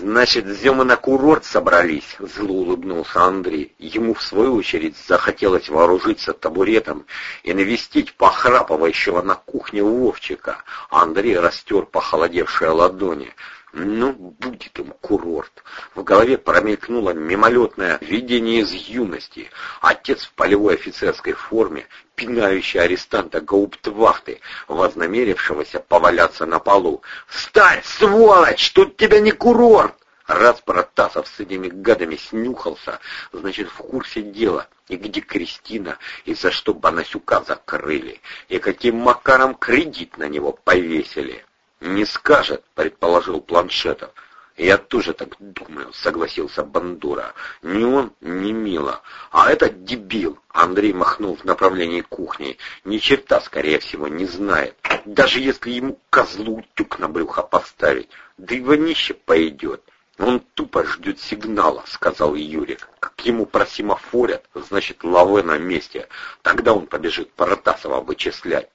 «Значит, Зёмы на курорт собрались», — зло улыбнулся Андрей. Ему, в свою очередь, захотелось вооружиться табуретом и навестить похрапывающего на кухне Вовчика. Андрей растер похолодевшие ладони. Ну, будет им курорт. В голове промелькнуло мимолетное видение из юности. Отец в полевой офицерской форме, пинающий арестанта гауптвахты, вознамерившегося поваляться на полу. «Встань, сволочь! Тут тебя не курорт!» Раз Протасов с этими гадами снюхался, значит, в курсе дела. И где Кристина, и за что Банасюка закрыли, и каким макаром кредит на него повесили. «Не скажет», — предположил Планшетов. «Я тоже так думаю», — согласился Бандура. «Ни он, ни Мила. А этот дебил», — Андрей махнул в направлении кухни, «ни черта, скорее всего, не знает. Даже если ему козлу утюг на брюхо поставить, да и вонище пойдет». «Он тупо ждет сигнала», — сказал Юрик. «Как ему просимофорят, значит, лавы на месте. Тогда он побежит Протасова вычислять».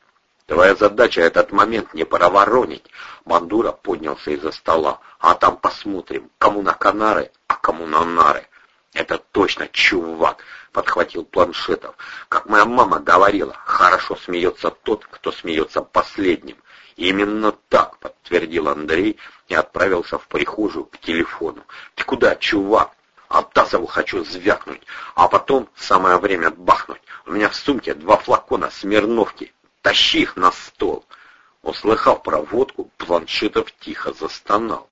Твоя задача этот момент не проворонить. Мандура поднялся из-за стола. А там посмотрим, кому на канары, а кому на нары. Это точно, чувак, подхватил Планшетов. Как моя мама говорила, хорошо смеется тот, кто смеется последним. Именно так, подтвердил Андрей и отправился в прихожую к телефону. Ты куда, чувак? Оттасову хочу звякнуть, а потом самое время бахнуть. У меня в сумке два флакона Смирновки, Тащи их на стол!» Услыхав про водку, Планшетов тихо застонал.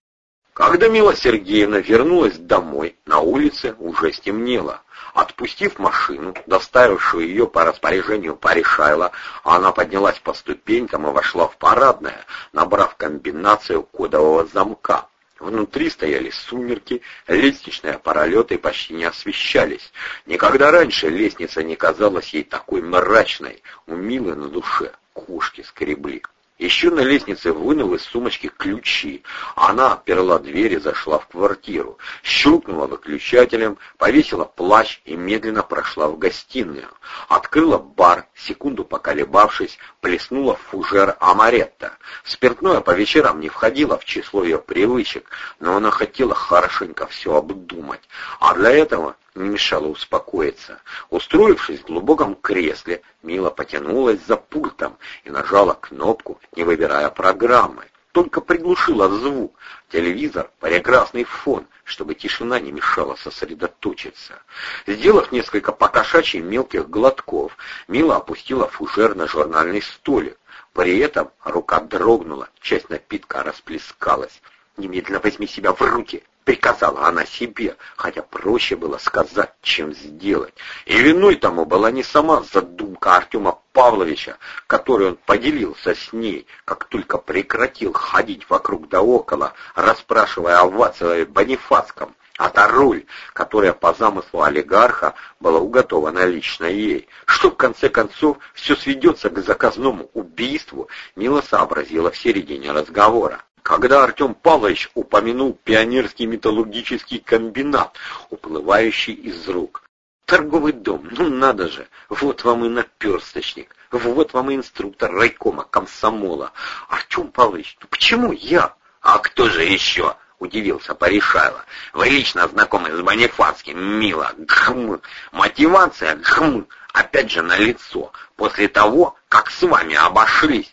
Когда Мила Сергеевна вернулась домой, на улице уже стемнело. Отпустив машину, доставившую ее по распоряжению Паришайла, она поднялась по ступенькам и вошла в парадное, набрав комбинацию кодового замка. Внутри стояли сумерки, лестничные пролеты почти не освещались. Никогда раньше лестница не казалась ей такой мрачной. У Милы на душе кошки скребли. Еще на лестнице вынул из сумочки ключи. Она отперла дверь и зашла в квартиру. Щелкнула выключателем, повесила плащ и медленно прошла в гостиную. Открыла бар, секунду поколебавшись, плеснула в фужер амаретто. Спиртное по вечерам не входило в число ее привычек, но она хотела хорошенько все обдумать. А для этого не мешало успокоиться. Устроившись в глубоком кресле, Мила потянулась за пультом и нажала кнопку, не выбирая программы. Только приглушила звук. Телевизор — прекрасный фон, чтобы тишина не мешала сосредоточиться. Сделав несколько покошачьи мелких глотков, Мила опустила фужер на журнальный столик. При этом рука дрогнула, часть напитка расплескалась. «Немедленно возьми себя в руки!» Приказала она себе, хотя проще было сказать, чем сделать. И виной тому была не сама задумка Артема Павловича, которой он поделился с ней, как только прекратил ходить вокруг да около, расспрашивая о Вацлаве Бонифацком, а та роль, которая по замыслу олигарха была уготована лично ей. Что в конце концов все сведется к заказному убийству, Мила сообразила в середине разговора. Когда Артем Павлович упомянул пионерский металлургический комбинат, уплывающий из рук. Торговый дом, ну надо же, вот вам и наперсточник, вот вам и инструктор райкома комсомола. Артем Павлович, ну почему я? А кто же еще? Удивился Порешайло. Вы лично знакомы с Бонифацким, мило. Гхм. Мотивация, гхм. Опять же на лицо. После того, как с вами обошлись.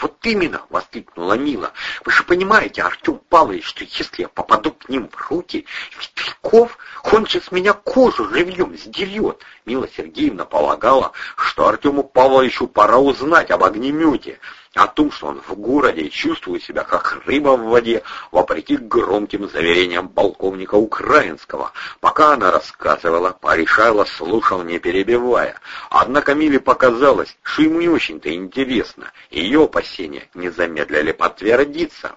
«Вот именно!» — воскликнула Мила. «Вы же понимаете, Артем Павлович, что если я попаду к ним в руки, Ветряков, он же с меня кожу живьем сдерет!» Мила Сергеевна полагала, что Артему Павловичу пора узнать об огнемете, о том, что он в городе чувствует себя как рыба в воде, вопреки громким заверениям полковника Украинского. Пока она рассказывала, Паришайло слушал, не перебивая. Однако Миле показалось, что ему не очень-то интересно, ее опасения не замедлили подтвердиться.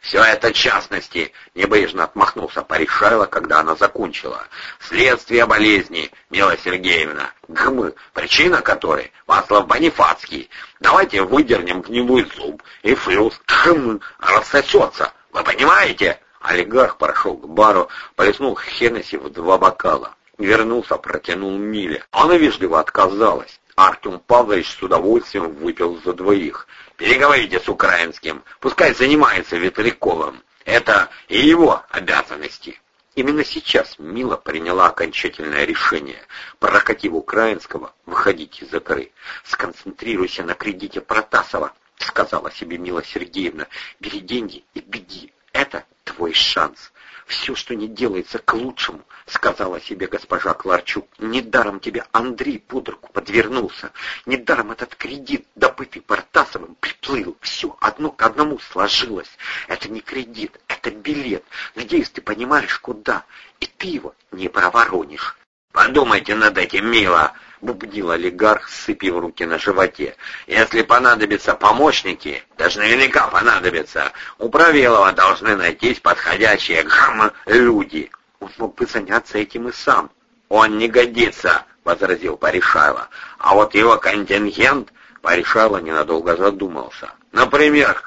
«Все это частности», — небрежно отмахнулся Паришайло, когда она закончила. «Следствие болезни, Мила Сергеевна. Гм, причина которой Вацлав Бонифацкий. Давайте выдернем гнилой зуб, и флюс, гм, рассосется. Вы понимаете?» Олигарх прошел к бару, плеснул Хеннесси в два бокала. Вернулся, протянул Миле. Она вежливо отказалась. Артем Павлович с удовольствием выпил за двоих. «Переговорите с украинским, пускай занимается Ветряковым». Это и его обязанности. Именно сейчас Мила приняла окончательное решение. Прокатив украинского, выходить из игры. Сконцентрируйся на кредите Протасова, сказала себе Мила Сергеевна. Бери деньги и беги. Это твой шанс. Все, что не делается к лучшему, сказала себе госпожа Кларчук. Недаром тебе Андрей под руку подвернулся. Недаром этот кредит, добытый Портасовым, приплыл. Все одно к одному сложилось. Это не кредит, это билет. Надеюсь, ты понимаешь, куда. И ты его не проворонишь. Подумайте над этим, мило бубнил олигарх, сыпив руки на животе. «Если понадобятся помощники, даже наверняка понадобятся, у Правилова должны найтись подходящие гам люди. Он мог бы заняться этим и сам». «Он не годится», — возразил Паришайло. «А вот его контингент...» Паришайло ненадолго задумался. «Например,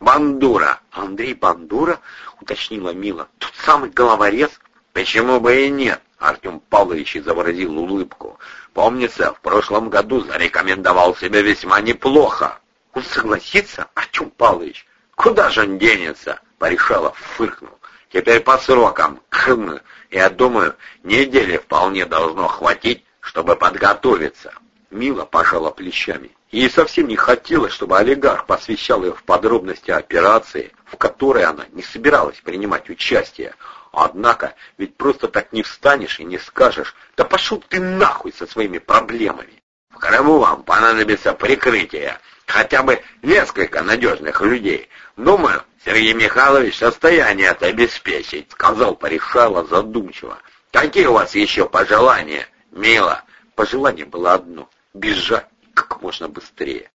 Бандура». «Андрей Бандура?» — уточнила Мила. «Тот самый головорез?» «Почему бы и нет?» Артем Павлович изобразил улыбку. Помнится, в прошлом году зарекомендовал себя весьма неплохо. Он согласится, Артем Павлович? Куда же он денется? Порешалов фыркнул. Теперь по срокам. Хм, я думаю, недели вполне должно хватить, чтобы подготовиться. Мила пожала плечами. Ей совсем не хотелось, чтобы олигарх посвящал ее в подробности операции, в которой она не собиралась принимать участие. Однако, ведь просто так не встанешь и не скажешь, да пошел ты нахуй со своими проблемами. В Крыму вам понадобится прикрытие, хотя бы несколько надежных людей. Думаю, Сергей Михайлович в состоянии это обеспечить, сказал Порешало задумчиво. Какие у вас еще пожелания, мило? Пожелание было одно — бежать как можно быстрее.